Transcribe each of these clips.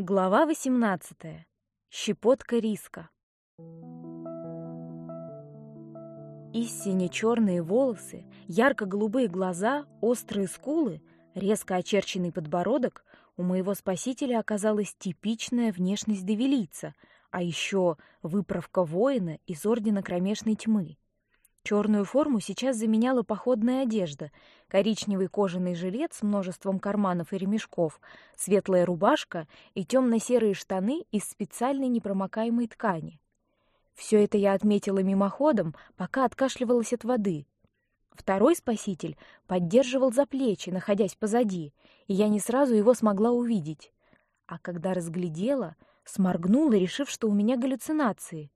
Глава 18. Щепотка риска. И сине-черные волосы, ярко-голубые глаза, острые скулы, резко очерченный подбородок у моего спасителя оказалась типичная внешность девелица, а еще выправка воина из ордена кромешной тьмы. Черную форму сейчас заменяла походная одежда: коричневый кожаный жилет с множеством карманов и ремешков, светлая рубашка и темно-серые штаны из специальной непромокаемой ткани. Все это я отметила мимоходом, пока откашливалась от воды. Второй спаситель поддерживал за плечи, находясь позади, и я не сразу его смогла увидеть. А когда разглядела, сморгнула, решив, что у меня галлюцинации.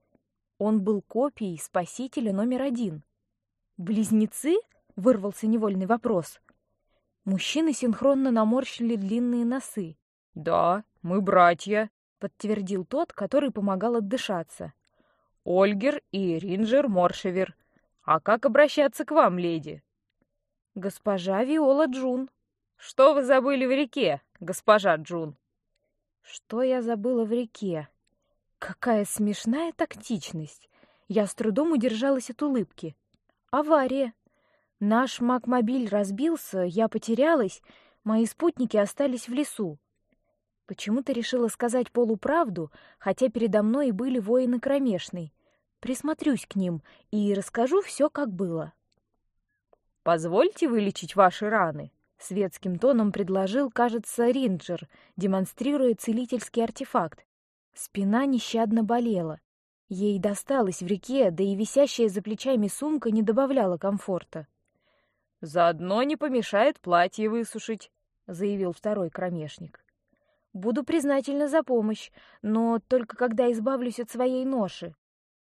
Он был копией спасителя номер один. Близнецы? Вырвался невольный вопрос. Мужчины синхронно наморщили длинные носы. Да, мы братья, подтвердил тот, который помогал отдышаться. Ольгер и Ринджер Моршевер. А как обращаться к вам, леди? Госпожа Виола Джун. Что вы забыли в реке, госпожа Джун? Что я забыла в реке? Какая смешная тактичность! Я с трудом удержалась от улыбки. Авария. Наш макмобиль разбился, я потерялась, мои спутники остались в лесу. Почему-то решила сказать полуправду, хотя передо мной и были воины кромешной. Присмотрюсь к ним и расскажу все, как было. Позвольте вылечить ваши раны. Светским тоном предложил, кажется, Ринджер, демонстрируя целительский артефакт. Спина нещадно болела. Ей досталось в реке, да и висящая за плечами сумка не добавляла комфорта. Заодно не помешает платье высушить, заявил второй кромешник. Буду признательна за помощь, но только когда избавлюсь от своей ноши.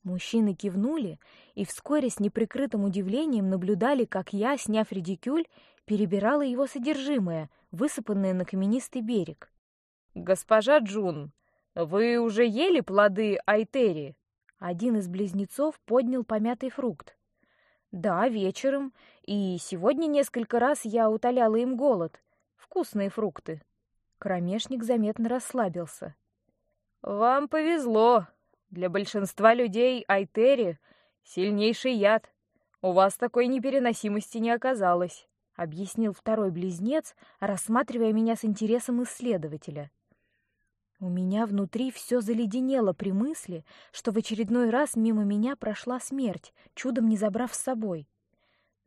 Мужчины кивнули и вскоре с неприкрытым удивлением наблюдали, как я, сняв редикюль, перебирала его содержимое, высыпанное на каменистый берег. Госпожа Джун, вы уже ели плоды айтери? Один из близнецов поднял помятый фрукт. Да, вечером, и сегодня несколько раз я утоляла им голод. Вкусные фрукты. Кромешник заметно расслабился. Вам повезло. Для большинства людей айтери сильнейший яд. У вас такой непереносимости не оказалось, объяснил второй близнец, рассматривая меня с интересом исследователя. У меня внутри все заледенело при мысли, что в очередной раз мимо меня прошла смерть, чудом не забрав с собой.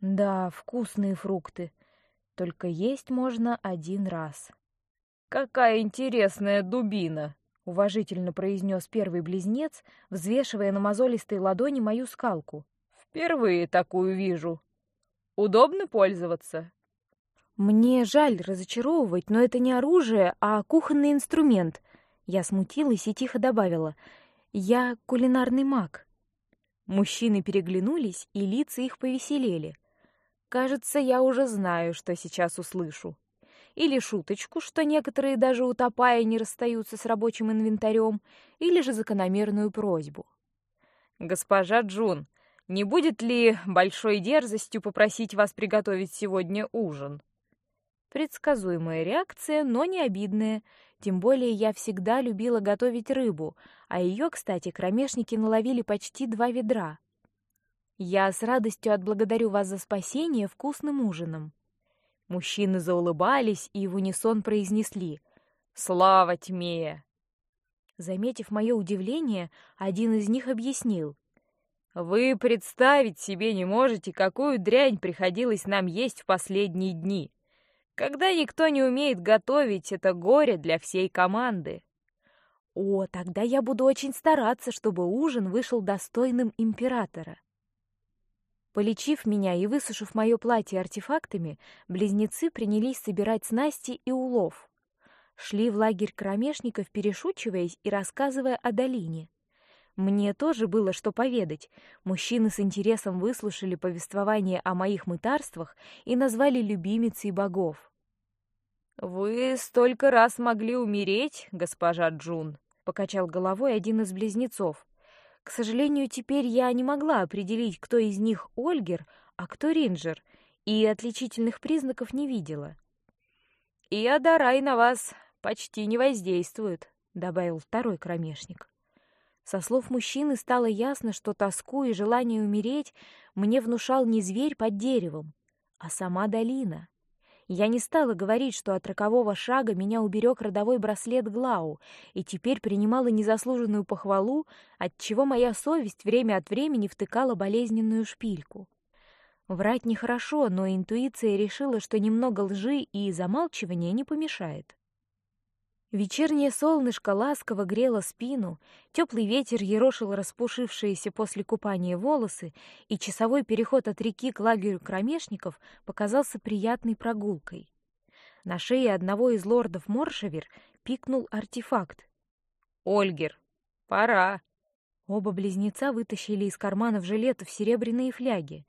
Да, вкусные фрукты, только есть можно один раз. Какая интересная дубина! уважительно произнес первый близнец, взвешивая на мозолистой ладони мою скалку. Впервые такую вижу. Удобно пользоваться. Мне жаль разочаровывать, но это не оружие, а кухонный инструмент, я смутилась и тихо добавила: "Я кулинарный маг". Мужчины переглянулись, и лица их повеселели. Кажется, я уже знаю, что сейчас услышу. Или шуточку, что некоторые даже утопая не расстаются с рабочим инвентарем, или же закономерную просьбу. Госпожа Джун, не будет ли большой дерзостью попросить вас приготовить сегодня ужин? Предсказуемая реакция, но не обидная. Тем более я всегда любила готовить рыбу, а ее, кстати, кромешники наловили почти два ведра. Я с радостью отблагодарю вас за спасение вкусным ужином. Мужчины заулыбались и в унисон произнесли: "Слава тьме!" Заметив мое удивление, один из них объяснил: "Вы представить себе не можете, какую дрянь приходилось нам есть в последние дни." Когда никто не умеет готовить, это горе для всей команды. О, тогда я буду очень стараться, чтобы ужин вышел достойным императора. Полечив меня и высушив мое платье артефактами, близнецы принялись собирать снасти и улов. Шли в лагерь кромешников, перешучиваясь и рассказывая о долине. Мне тоже было что поведать. Мужчины с интересом выслушали повествование о моих мытарствах и назвали любимицей богов. Вы столько раз могли умереть, госпожа Джун, покачал головой один из близнецов. К сожалению, теперь я не могла определить, кто из них Ольгер, а кто Ринджер, и отличительных признаков не видела. И Адарай на вас почти не воздействует, добавил второй кромешник. Со слов мужчины стало ясно, что тоску и желание умереть мне внушал не зверь под деревом, а сама долина. Я не стала говорить, что от рокового шага меня уберег родовой браслет Глау, и теперь принимала незаслуженную похвалу, от чего моя совесть время от времени втыкала болезненную шпильку. Врать нехорошо, но интуиция решила, что немного лжи и замалчивания не помешает. Вечернее солнышко ласково грело спину, теплый ветер ерошил распушившиеся после купания волосы, и часовой переход от реки к лагерю кромешников показался приятной прогулкой. На шее одного из лордов Моршевер пикнул артефакт. «Ольгер, пора!» Оба близнеца вытащили из карманов жилетов серебряные фляги.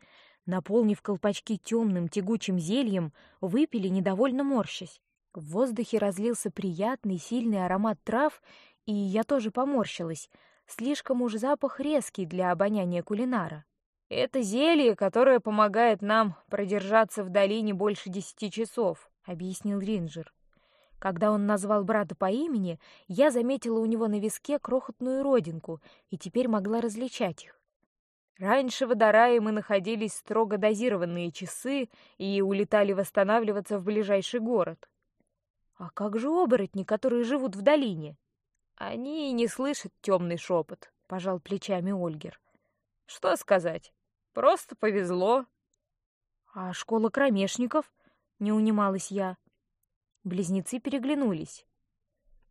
Наполнив колпачки темным тягучим зельем, выпили, недовольно морщась. В воздухе разлился приятный, сильный аромат трав, и я тоже поморщилась. Слишком уж запах резкий для обоняния кулинара. Это зелье, которое помогает нам продержаться в долине больше десяти часов, объяснил Ринджер. Когда он назвал брата по имени, я заметила у него на виске крохотную родинку и теперь могла различать их. Раньше в Адарае мы находились строго дозированные часы и улетали восстанавливаться в ближайший город. А как же оборотни, которые живут в долине? Они не слышат темный шепот, пожал плечами Ольгер. Что сказать? Просто повезло. А школа кромешников? Не унималась я. Близнецы переглянулись.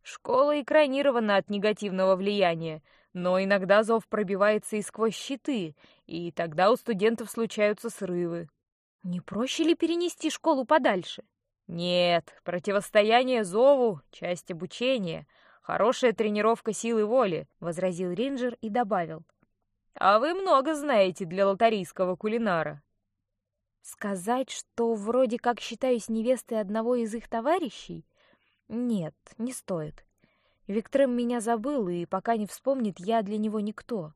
Школа экранирована от негативного влияния, но иногда зов пробивается и сквозь щиты, и тогда у студентов случаются срывы. Не проще ли перенести школу подальше? Нет, противостояние зову — часть обучения, хорошая тренировка силы воли, возразил рейнджер и добавил. А вы много знаете для лотарийского кулинара. Сказать, что вроде как считаюсь невестой одного из их товарищей? Нет, не стоит. Виктрем меня забыл, и пока не вспомнит, я для него никто.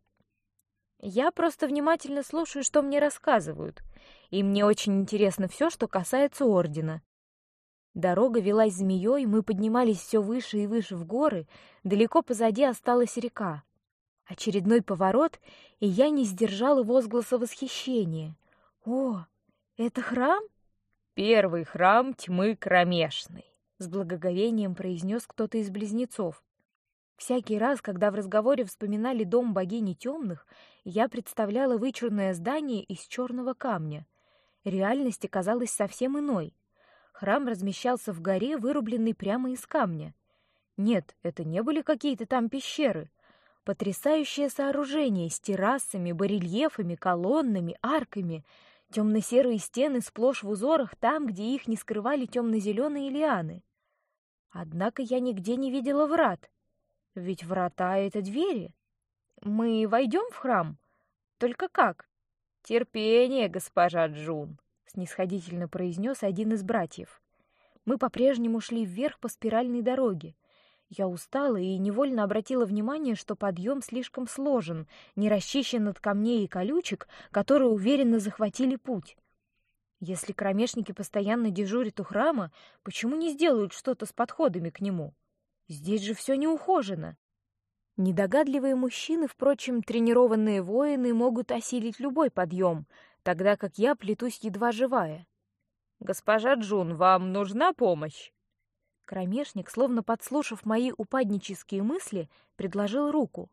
Я просто внимательно слушаю, что мне рассказывают, и мне очень интересно все, что касается ордена. Дорога велась змеей, мы поднимались все выше и выше в горы, далеко позади осталась река. Очередной поворот, и я не сдержала возгласа восхищения. О, это храм? Первый храм тьмы кромешной, с благоговением произнес кто-то из близнецов. Всякий раз, когда в разговоре вспоминали дом богини темных, я представляла вычурное здание из черного камня. Реальность оказалась совсем иной. Храм размещался в горе, вырубленной прямо из камня. Нет, это не были какие-то там пещеры. Потрясающее сооружение с террасами, барельефами, колоннами, арками. Темно-серые стены сплошь в узорах там, где их не скрывали темно-зеленые лианы. Однако я нигде не видела врат. Ведь врата — это двери. Мы войдем в храм? Только как? Терпение, госпожа Джун снисходительно произнес один из братьев. Мы по-прежнему шли вверх по спиральной дороге. Я устала и невольно обратила внимание, что подъем слишком сложен, не расчищен от камней и колючек, которые уверенно захватили путь. Если кромешники постоянно дежурят у храма, почему не сделают что-то с подходами к нему? Здесь же все неухожено. Недогадливые мужчины, впрочем, тренированные воины, могут осилить любой подъем, тогда как я плетусь едва живая. Госпожа Джун, вам нужна помощь? Кромешник, словно подслушав мои упаднические мысли, предложил руку.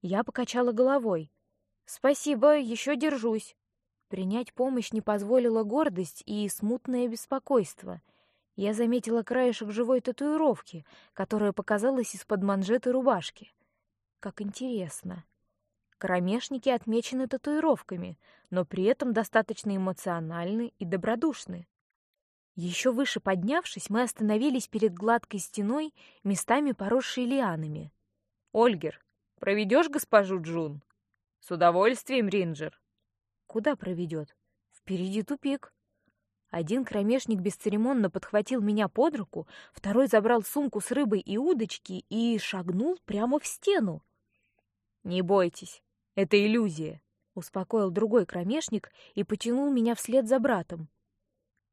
Я покачала головой. Спасибо, еще держусь. Принять помощь не позволила гордость и смутное беспокойство. Я заметила краешек живой татуировки, которая показалась из-под манжеты рубашки. Как интересно. Кромешники отмечены татуировками, но при этом достаточно эмоциональны и добродушны. Еще выше поднявшись, мы остановились перед гладкой стеной, местами поросшей лианами. Ольгер, проведешь госпожу Джун? С удовольствием, Ринджер. Куда проведет? Впереди тупик. Один кромешник бесцеремонно подхватил меня под руку, второй забрал сумку с рыбой и удочки и шагнул прямо в стену. Не бойтесь, это иллюзия, успокоил другой кромешник и потянул меня вслед за братом.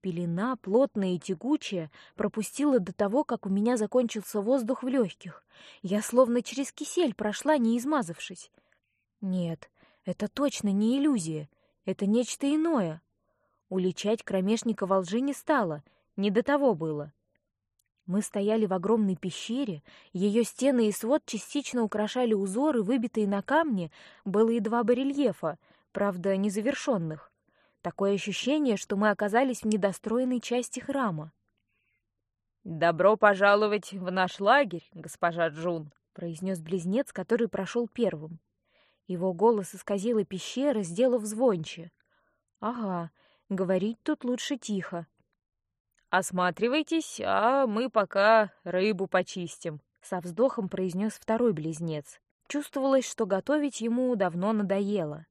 Пелена, плотная и тягучая, пропустила до того, как у меня закончился воздух в легких. Я словно через кисель прошла, не измазавшись. Нет, это точно не иллюзия, это нечто иное. Уличать кромешника во лжи не стало, не до того было. Мы стояли в огромной пещере, ее стены и свод частично украшали узоры, выбитые на камне, было и два барельефа, правда, незавершенных. Такое ощущение, что мы оказались в недостроенной части храма. «Добро пожаловать в наш лагерь, госпожа Джун», — произнес близнец, который прошел первым. Его голос исказила пещера, сделав звонче. «Ага, говорить тут лучше тихо». «Осматривайтесь, а мы пока рыбу почистим», — со вздохом произнес второй близнец. Чувствовалось, что готовить ему давно надоело.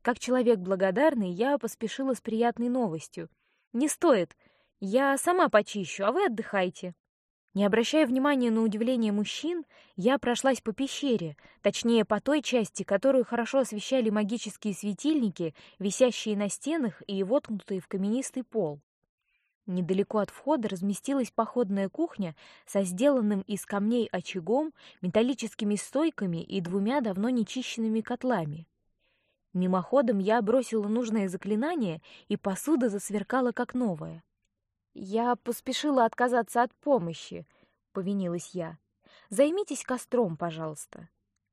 Как человек благодарный, я поспешила с приятной новостью. Не стоит. Я сама почищу, а вы отдыхайте. Не обращая внимания на удивление мужчин, я прошлась по пещере, точнее по той части, которую хорошо освещали магические светильники, висящие на стенах и воткнутые в каменистый пол. Недалеко от входа разместилась походная кухня со сделанным из камней очагом, металлическими стойками и двумя давно нечищенными котлами. Мимоходом я бросила нужное заклинание, и посуда засверкала как новая. Я поспешила отказаться от помощи, повинилась я. Займитесь костром, пожалуйста.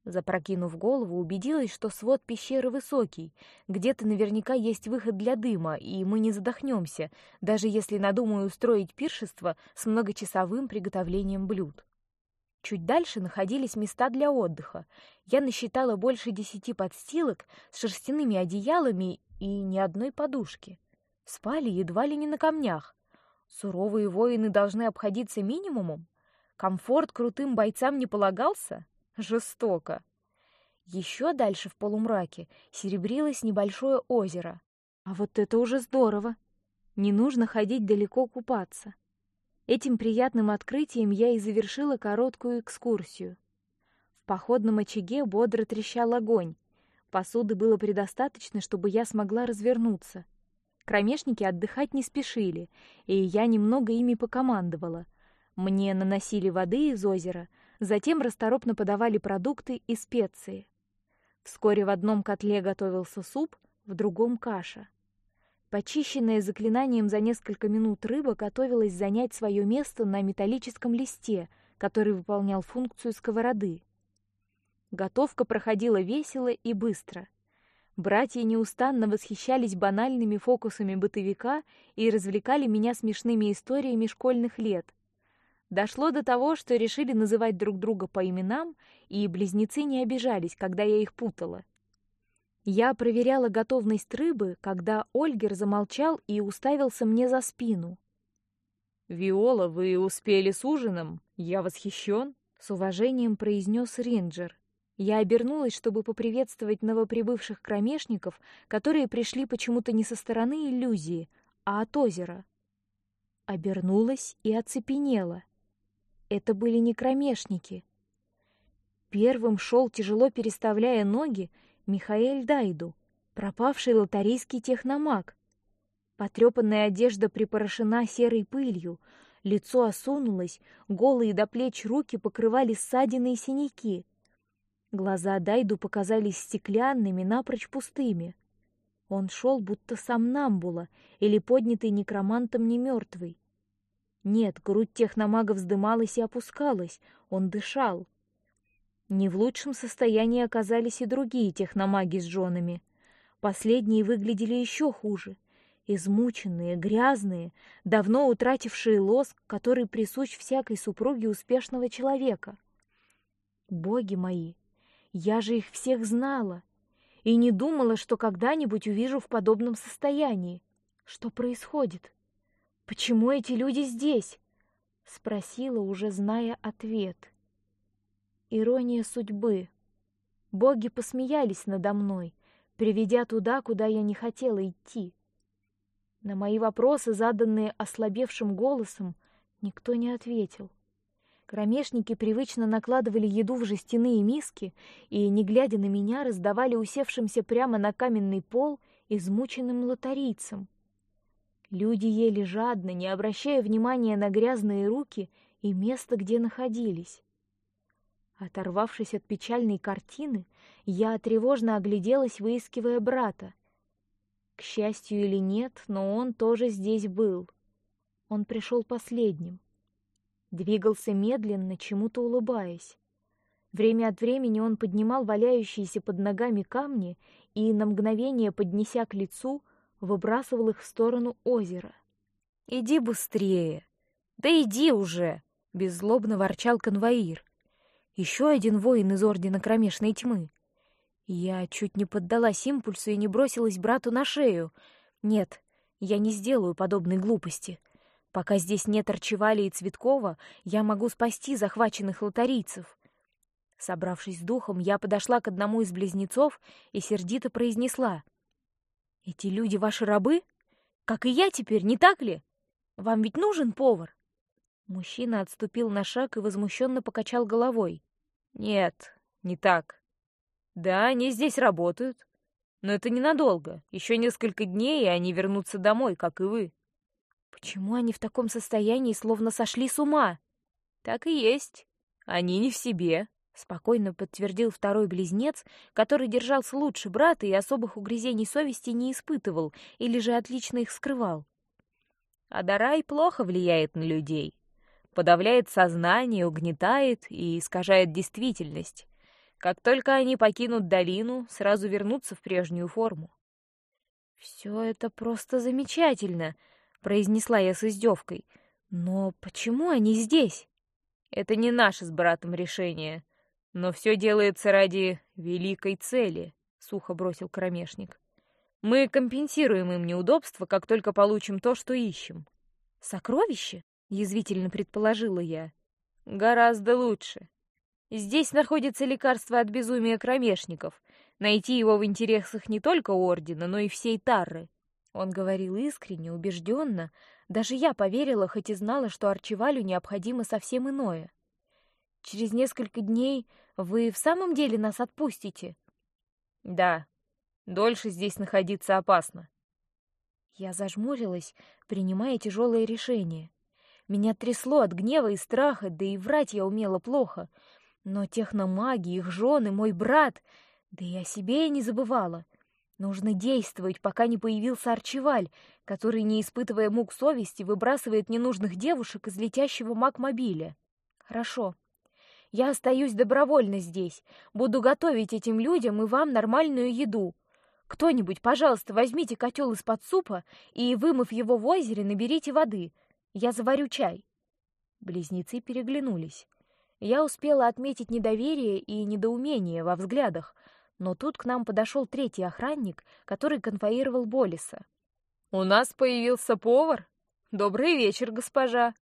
Запрокинув голову, убедилась, что свод пещеры высокий, где-то наверняка есть выход для дыма, и мы не задохнемся, даже если надумаю устроить пиршество с многочасовым приготовлением блюд. Чуть дальше находились места для отдыха. Я насчитала больше десяти подстилок с шерстяными одеялами и ни одной подушки. Спали едва ли не на камнях. Суровые воины должны обходиться минимумом. Комфорт крутым бойцам не полагался. Жестоко. Еще дальше в полумраке серебрилось небольшое озеро. А вот это уже здорово. Не нужно ходить далеко купаться. Этим приятным открытием я и завершила короткую экскурсию. В походном очаге бодро трещал огонь. Посуды было предостаточно, чтобы я смогла развернуться. Кромешники отдыхать не спешили, и я немного ими покомандовала. Мне наносили воды из озера, затем расторопно подавали продукты и специи. Вскоре в одном котле готовился суп, в другом каша. Почищенная заклинанием за несколько минут рыба готовилась занять свое место на металлическом листе, который выполнял функцию сковороды. Готовка проходила весело и быстро. Братья неустанно восхищались банальными фокусами бытовика и развлекали меня смешными историями школьных лет. Дошло до того, что решили называть друг друга по именам, и близнецы не обижались, когда я их путала. Я проверяла готовность рыбы, когда Ольгер замолчал и уставился мне за спину. Виола, вы успели с ужином? Я восхищен. С уважением произнес Ринджер. Я обернулась, чтобы поприветствовать новоприбывших кромешников, которые пришли почему-то не со стороны иллюзии, а от озера. Обернулась и оцепенела. Это были не кромешники. Первым шел тяжело переставляя ноги Михаэль Дайду, пропавший лотарийский техномаг. Потрепанная одежда припорошена серой пылью, лицо осунулось, голые до плеч руки покрывали ссадины и синяки. Глаза Дайду показались стеклянными, напрочь пустыми. Он шел, будто сам Намбула или поднятый некромантом не мертвый. Нет, грудь техномага вздымалась и опускалась, он дышал. Не в лучшем состоянии оказались и другие техномаги с женами. Последние выглядели еще хуже, измученные, грязные, давно утратившие лоск, который присущ всякой супруге успешного человека. Боги мои, я же их всех знала и не думала, что когда-нибудь увижу в подобном состоянии. Что происходит? Почему эти люди здесь? спросила, уже зная ответ. Ирония судьбы. Боги посмеялись надо мной, приведя туда, куда я не хотела идти. На мои вопросы, заданные ослабевшим голосом, никто не ответил. Кромешники привычно накладывали еду в жестяные миски и, не глядя на меня, раздавали усевшимся прямо на каменный пол измученным лотарийцам. Люди ели жадно, не обращая внимания на грязные руки и место, где находились. Оторвавшись от печальной картины, я тревожно огляделась, выискивая брата. К счастью или нет, но он тоже здесь был. Он пришел последним. Двигался медленно, чему-то улыбаясь. Время от времени он поднимал валяющиеся под ногами камни и на мгновение, поднеся к лицу, выбрасывал их в сторону озера. Иди быстрее, да иди уже! Беззлобно ворчал конвоир. Еще один воин из ордена кромешной тьмы. Я чуть не поддалась импульсу и не бросилась брату на шею. Нет, я не сделаю подобной глупости. Пока здесь нет Арчевали и Цветкова, я могу спасти захваченных лотарийцев. Собравшись с духом, я подошла к одному из близнецов и сердито произнесла: "Эти люди ваши рабы, как и я теперь, не так ли? Вам ведь нужен повар?" Мужчина отступил на шаг и возмущенно покачал головой. Нет, не так. Да, они здесь работают, но это ненадолго. Еще несколько дней, и они вернутся домой, как и вы. Почему они в таком состоянии, словно сошли с ума? Так и есть. Они не в себе, спокойно подтвердил второй близнец, который держался лучше брата и особых угрызений совести не испытывал или же отлично их скрывал. Адарай плохо влияет на людей подавляет сознание, угнетает и искажает действительность. Как только они покинут долину, сразу вернутся в прежнюю форму. Все это просто замечательно, произнесла я с издевкой. Но почему они здесь? Это не наше с братом решение, но все делается ради великой цели, сухо бросил кромешник. Мы компенсируем им неудобства, как только получим то, что ищем. Сокровище? язвительно предположила я. Гораздо лучше. Здесь находится лекарство от безумия кромешников. Найти его в интересах не только ордена, но и всей Тарры. Он говорил искренне, убежденно. Даже я поверила, хоть и знала, что Арчивалю необходимо совсем иное. Через несколько дней вы в самом деле нас отпустите? Да. Дольше здесь находиться опасно. Я зажмурилась, принимая тяжелое решение. Меня трясло от гнева и страха, да и врать я умела плохо. Но техномаги, их жены, мой брат, да и о себе я не забывала. Нужно действовать, пока не появился Арчеваль, который, не испытывая мук совести, выбрасывает ненужных девушек из летящего маг-мобиля. Хорошо. Я остаюсь добровольно здесь. Буду готовить этим людям и вам нормальную еду. Кто-нибудь, пожалуйста, возьмите котел из-под супа и, вымыв его в озере, наберите воды. Я заварю чай. Близнецы переглянулись. Я успела отметить недоверие и недоумение во взглядах, но тут к нам подошел третий охранник, который конвоировал Болиса. У нас появился повар. Добрый вечер, госпожа.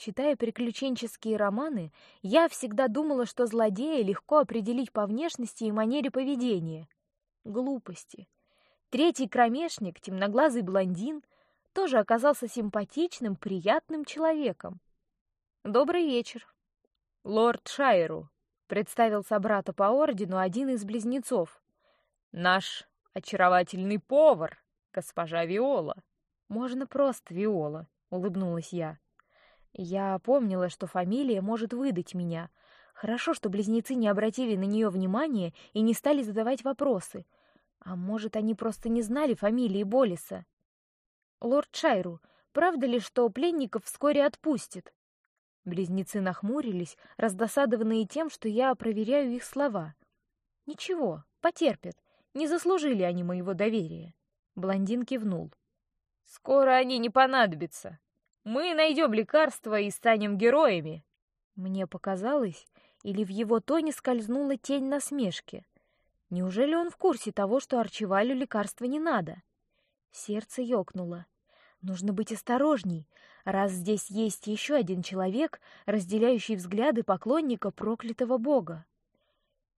Читая приключенческие романы, я всегда думала, что злодея легко определить по внешности и манере поведения. Глупости. Третий кромешник, темноглазый блондин, тоже оказался симпатичным, приятным человеком. Добрый вечер, лорд Шайру, представил собрата по ордену один из близнецов. Наш очаровательный повар, госпожа Виола. Можно просто Виола, улыбнулась я. Я помнила, что фамилия может выдать меня. Хорошо, что близнецы не обратили на нее внимания и не стали задавать вопросы. А может, они просто не знали фамилии Болиса? Лорд Шайру, правда ли, что пленников вскоре отпустят? Близнецы нахмурились, раздосадованные тем, что я проверяю их слова. Ничего, потерпят. Не заслужили они моего доверия. Блондин кивнул. Скоро они не понадобятся. Мы найдем лекарства и станем героями. Мне показалось, или в его тоне скользнула тень насмешки. Неужели он в курсе того, что Арчевалю лекарства не надо? Сердце ёкнуло. Нужно быть осторожней, раз здесь есть еще один человек, разделяющий взгляды поклонника проклятого бога.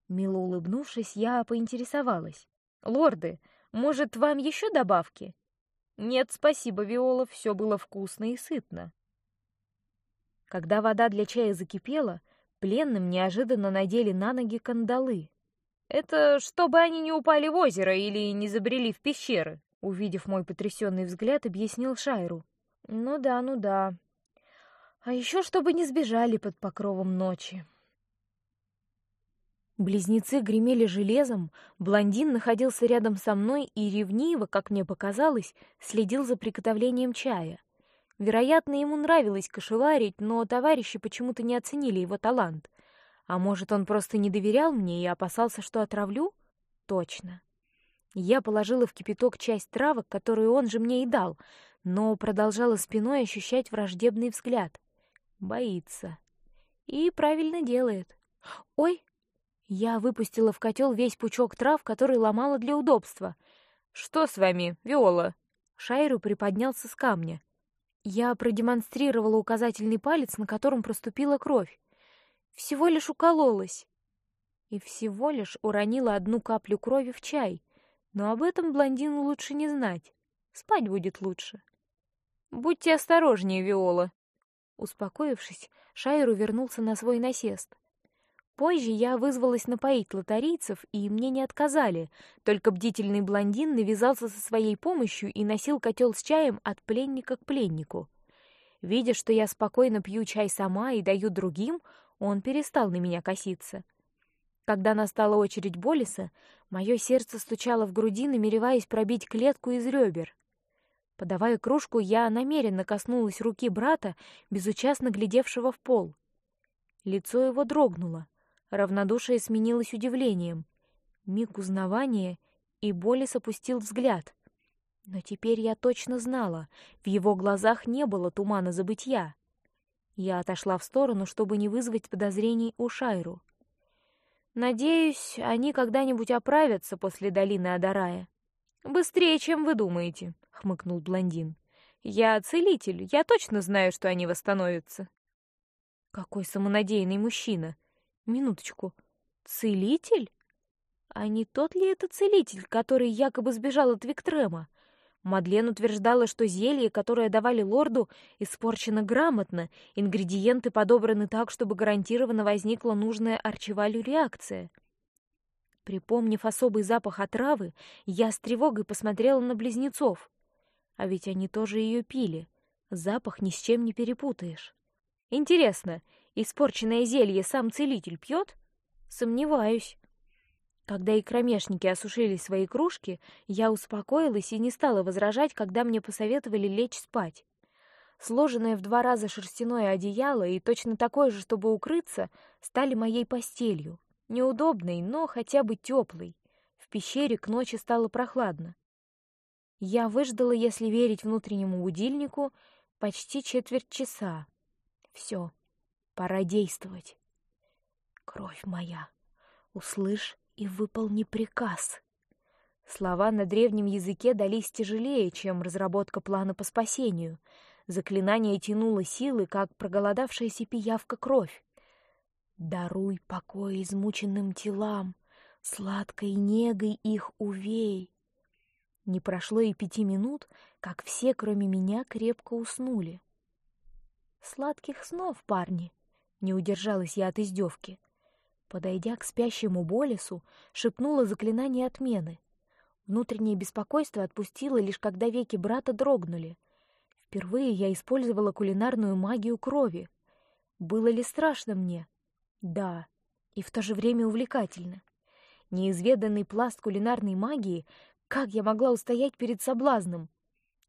Мило улыбнувшись, я поинтересовалась: "Лорды, может, вам еще добавки?" "Нет, спасибо, Виола, все было вкусно и сытно". Когда вода для чая закипела, пленным неожиданно надели на ноги кандалы. Это чтобы они не упали в озеро или не забрели в пещеры, увидев мой потрясенный взгляд, объяснил Шайру. Ну да, ну да. А еще чтобы не сбежали под покровом ночи. Близнецы гремели железом, блондин находился рядом со мной и ревниво, как мне показалось, следил за приготовлением чая. Вероятно, ему нравилось кошеварить, но товарищи почему-то не оценили его талант. А может, он просто не доверял мне и опасался, что отравлю? Точно. Я положила в кипяток часть травок, которую он же мне и дал, но продолжала спиной ощущать враждебный взгляд. Боится. И правильно делает. Ой, я выпустила в котел весь пучок трав, который ломала для удобства. Что с вами, Виола? Шайру приподнялся с камня. Я продемонстрировала указательный палец, на котором проступила кровь. Всего лишь укололась. И всего лишь уронила одну каплю крови в чай. Но об этом блондину лучше не знать. Спать будет лучше. Будьте осторожнее, Виола. Успокоившись, Шайру вернулся на свой насест. Позже я вызвалась напоить лотарийцев, и мне не отказали. Только бдительный блондин навязался со своей помощью и носил котел с чаем от пленника к пленнику. Видя, что я спокойно пью чай сама и даю другим, он перестал на меня коситься. Когда настала очередь Болиса, мое сердце стучало в груди, намереваясь пробить клетку из ребер. Подавая кружку, я намеренно коснулась руки брата, безучастно глядевшего в пол. Лицо его дрогнуло, равнодушие сменилось удивлением. Миг узнавания, и Болис опустил взгляд. Но теперь я точно знала, в его глазах не было тумана забытья. Я отошла в сторону, чтобы не вызвать подозрений у Шайру. Надеюсь, они когда-нибудь оправятся после долины Адарая. Быстрее, чем вы думаете, хмыкнул блондин. Я целитель, я точно знаю, что они восстановятся. Какой самонадеянный мужчина! Минуточку, целитель? А не тот ли это целитель, который якобы сбежал от Виктрема? Мадлен утверждала, что зелье, которое давали лорду, испорчено грамотно, ингредиенты подобраны так, чтобы гарантированно возникла нужная Арчевалю реакция. Припомнив особый запах отравы, я с тревогой посмотрела на близнецов. А ведь они тоже ее пили. Запах ни с чем не перепутаешь. Интересно, испорченное зелье сам целитель пьет? Сомневаюсь. Когда и кромешники осушили свои кружки, я успокоилась и не стала возражать, когда мне посоветовали лечь спать. Сложенное в два раза шерстяное одеяло и точно такое же, чтобы укрыться, стали моей постелью. Неудобной, но хотя бы теплой. В пещере к ночи стало прохладно. Я выждала, если верить внутреннему будильнику, почти четверть часа. Все, пора действовать. Кровь моя, услышь и выполни приказ. Слова на древнем языке дались тяжелее, чем разработка плана по спасению. Заклинание тянуло силы, как проголодавшаяся пиявка кровь. Даруй покой измученным телам, сладкой негой их увей. Не прошло и пяти минут, как все, кроме меня, крепко уснули. Сладких снов, парни! Не удержалась я от издевки. Подойдя к спящему Болесу, шепнула заклинание отмены. Внутреннее беспокойство отпустило лишь когда веки брата дрогнули. Впервые я использовала кулинарную магию крови. Было ли страшно мне? Да, и в то же время увлекательно. Неизведанный пласт кулинарной магии, как я могла устоять перед соблазном?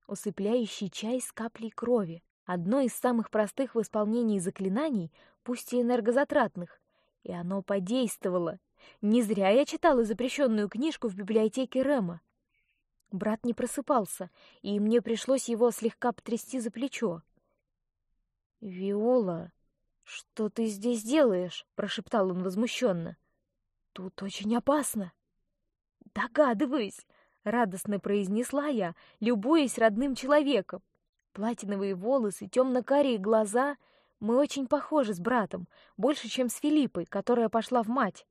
Усыпляющий чай с каплей крови, одно из самых простых в исполнении заклинаний, пусть и энергозатратных, и оно подействовало. Не зря я читала запрещенную книжку в библиотеке Рема. Брат не просыпался, и мне пришлось его слегка потрясти за плечо. Виола, что ты здесь делаешь? прошептал он возмущенно. Тут очень опасно. Догадываюсь, радостно произнесла я, любуясь родным человеком. Платиновые волосы, темно-карие глаза — мы очень похожи с братом, больше, чем с Филиппой, которая пошла в мать.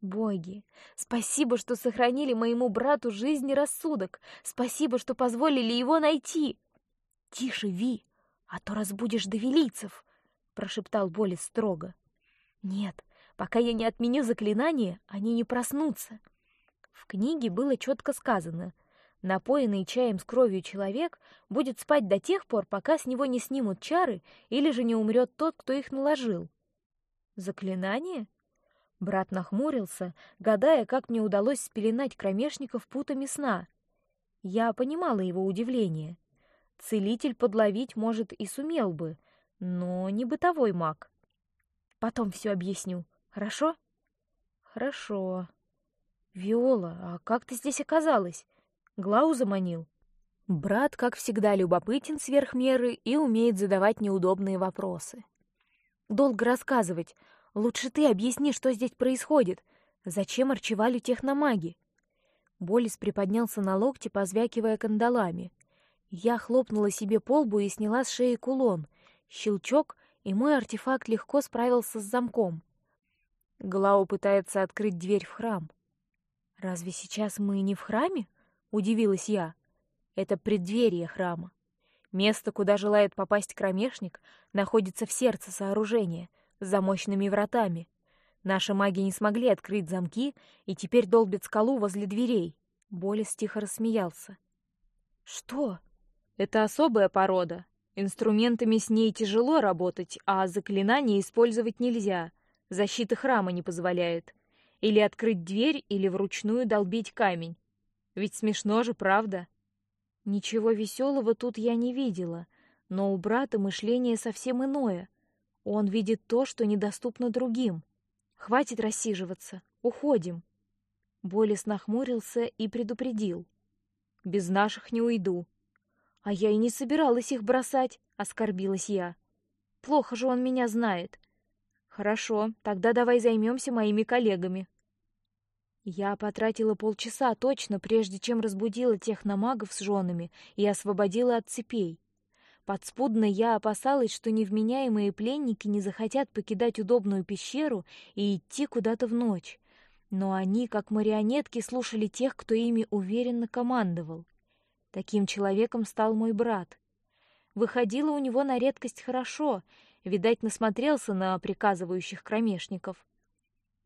Боги, спасибо, что сохранили моему брату жизнь и рассудок. Спасибо, что позволили его найти. Тише, Ви, а то разбудишь довелицев, прошептал Болис строго. Нет, пока я не отменю заклинание, они не проснутся. В книге было четко сказано: Напоенный чаем с кровью человек будет спать до тех пор, пока с него не снимут чары или же не умрет тот, кто их наложил. Заклинание? Брат нахмурился, гадая, как мне удалось спеленать кромешников путами сна. Я понимала его удивление. Целитель подловить, может, и сумел бы, но не бытовой маг. Потом все объясню, хорошо? Хорошо. Виола, а как ты здесь оказалась? Глау заманил. Брат, как всегда, любопытен сверх меры и умеет задавать неудобные вопросы. Долго рассказывать. Лучше ты объясни, что здесь происходит. Зачем арчевали техномаги? Болис приподнялся на локте, позвякивая кандалами. Я хлопнула себе по лбу и сняла с шеи кулон. Щелчок, и мой артефакт легко справился с замком. Глау пытается открыть дверь в храм. Разве сейчас мы не в храме? Удивилась я. Это преддверие храма. Место, куда желает попасть кромешник, находится в сердце сооружения, за мощными вратами. Наши маги не смогли открыть замки и теперь долбят скалу возле дверей. Болес тихо рассмеялся. Что? Это особая порода. Инструментами с ней тяжело работать, а заклинания использовать нельзя. Защита храма не позволяет. Или открыть дверь, или вручную долбить камень. Ведь смешно же, правда? Ничего веселого тут я не видела, но у брата мышление совсем иное. Он видит то, что недоступно другим. Хватит рассиживаться, уходим. Болес нахмурился и предупредил: без наших не уйду. А я и не собиралась их бросать, оскорбилась я. Плохо же он меня знает. Хорошо, тогда давай займемся моими коллегами. Я потратила полчаса точно, прежде чем разбудила тех намагов с женами и освободила от цепей. Подспудно я опасалась, что невменяемые пленники не захотят покидать удобную пещеру и идти куда-то в ночь. Но они, как марионетки, слушали тех, кто ими уверенно командовал. Таким человеком стал мой брат. Выходило у него на редкость хорошо, видать, насмотрелся на приказывающих кромешников.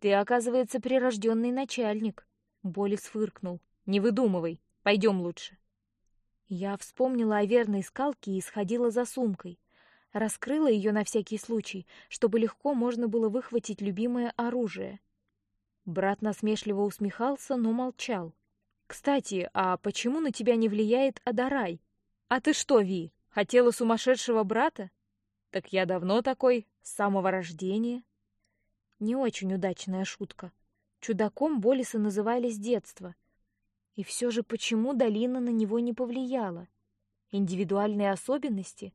Ты, оказывается, прирожденный начальник. Болис фыркнул. Не выдумывай, пойдем лучше. Я вспомнила о верной скалке и сходила за сумкой, раскрыла ее на всякий случай, чтобы легко можно было выхватить любимое оружие. Брат насмешливо усмехался, но молчал. Кстати, а почему на тебя не влияет Адарай? А ты что, Ви, хотела сумасшедшего брата? Так я давно такой, с самого рождения. Не очень удачная шутка. Чудаком Болиса называли с детства. И все же почему долина на него не повлияла? Индивидуальные особенности?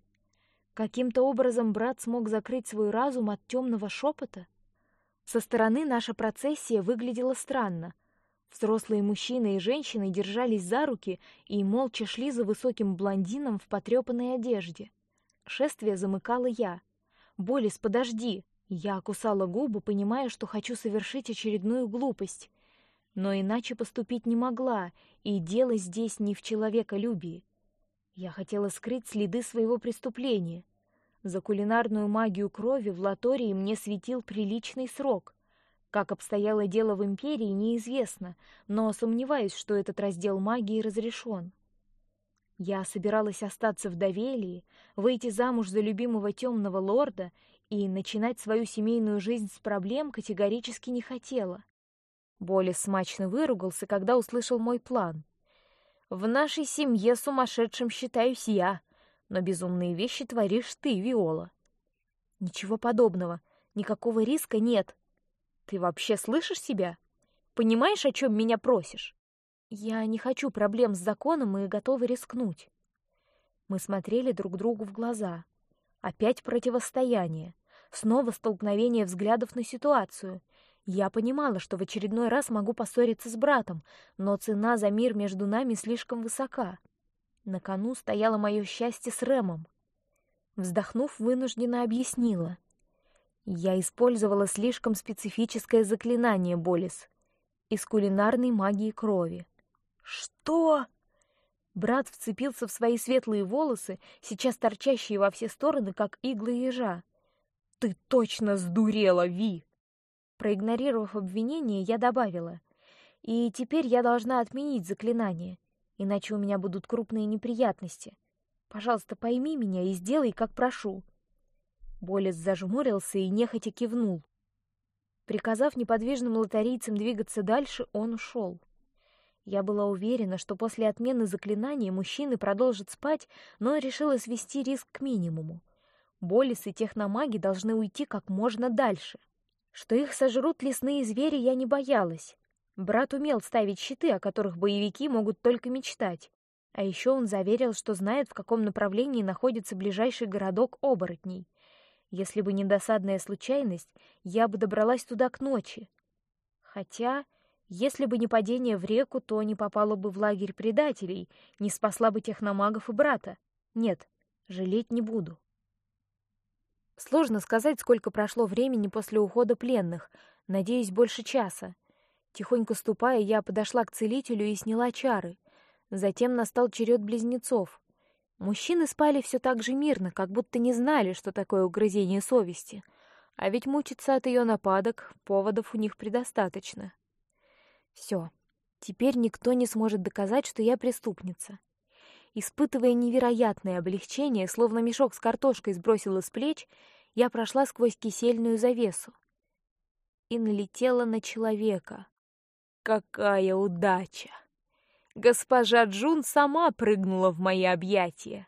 Каким-то образом брат смог закрыть свой разум от темного шепота? Со стороны наша процессия выглядела странно. Взрослые мужчины и женщины держались за руки и молча шли за высоким блондином в потрепанной одежде. Шествие замыкала я. Болис, подожди! Я кусала губы, понимая, что хочу совершить очередную глупость, но иначе поступить не могла, и дело здесь не в человеколюбии. Я хотела скрыть следы своего преступления. За кулинарную магию крови в Латории мне светил приличный срок. Как обстояло дело в империи, неизвестно, но сомневаюсь, что этот раздел магии разрешен. Я собиралась остаться в Давелии, выйти замуж за любимого темного лорда и начинать свою семейную жизнь с проблем категорически не хотела. Более смачно выругался, когда услышал мой план. В нашей семье сумасшедшим считаюсь я, но безумные вещи творишь ты, Виола. Ничего подобного, никакого риска нет. Ты вообще слышишь себя? Понимаешь, о чем меня просишь? Я не хочу проблем с законом и готова рискнуть. Мы смотрели друг другу в глаза. Опять противостояние, снова столкновение взглядов на ситуацию. Я понимала, что в очередной раз могу поссориться с братом, но цена за мир между нами слишком высока. На кону стояло мое счастье с Рэмом. Вздохнув, вынужденно объяснила: я использовала слишком специфическое заклинание Болис из кулинарной магии крови. Что? Брат вцепился в свои светлые волосы, сейчас торчащие во все стороны, как иглы ежа. Ты точно сдурела, Ви! Проигнорировав обвинение, я добавила: и теперь я должна отменить заклинание. иначе у меня будут крупные неприятности. Пожалуйста, пойми меня и сделай, как прошу. Болес зажмурился и нехотя кивнул. Приказав неподвижным лотарийцам двигаться дальше, он ушел. Я была уверена, что после отмены заклинания мужчины продолжат спать, но решила свести риск к минимуму. Болис и техномаги должны уйти как можно дальше. Что их сожрут лесные звери, я не боялась. Брат умел ставить щиты, о которых боевики могут только мечтать. А еще он заверил, что знает, в каком направлении находится ближайший городок оборотней. Если бы не досадная случайность, я бы добралась туда к ночи. Хотя, если бы не падение в реку, то не попала бы в лагерь предателей, не спасла бы техномагов и брата. Нет, жалеть не буду. Сложно сказать, сколько прошло времени после ухода пленных. Надеюсь, больше часа. Тихонько ступая, я подошла к целителю и сняла чары. Затем настал черед близнецов. Мужчины спали все так же мирно, как будто не знали, что такое угрызение совести. А ведь мучиться от ее нападок поводов у них предостаточно. Все, теперь никто не сможет доказать, что я преступница. Испытывая невероятное облегчение, словно мешок с картошкой сбросила с плеч, я прошла сквозь кисельную завесу и налетела на человека. Какая удача! Госпожа Джун сама прыгнула в мои объятия.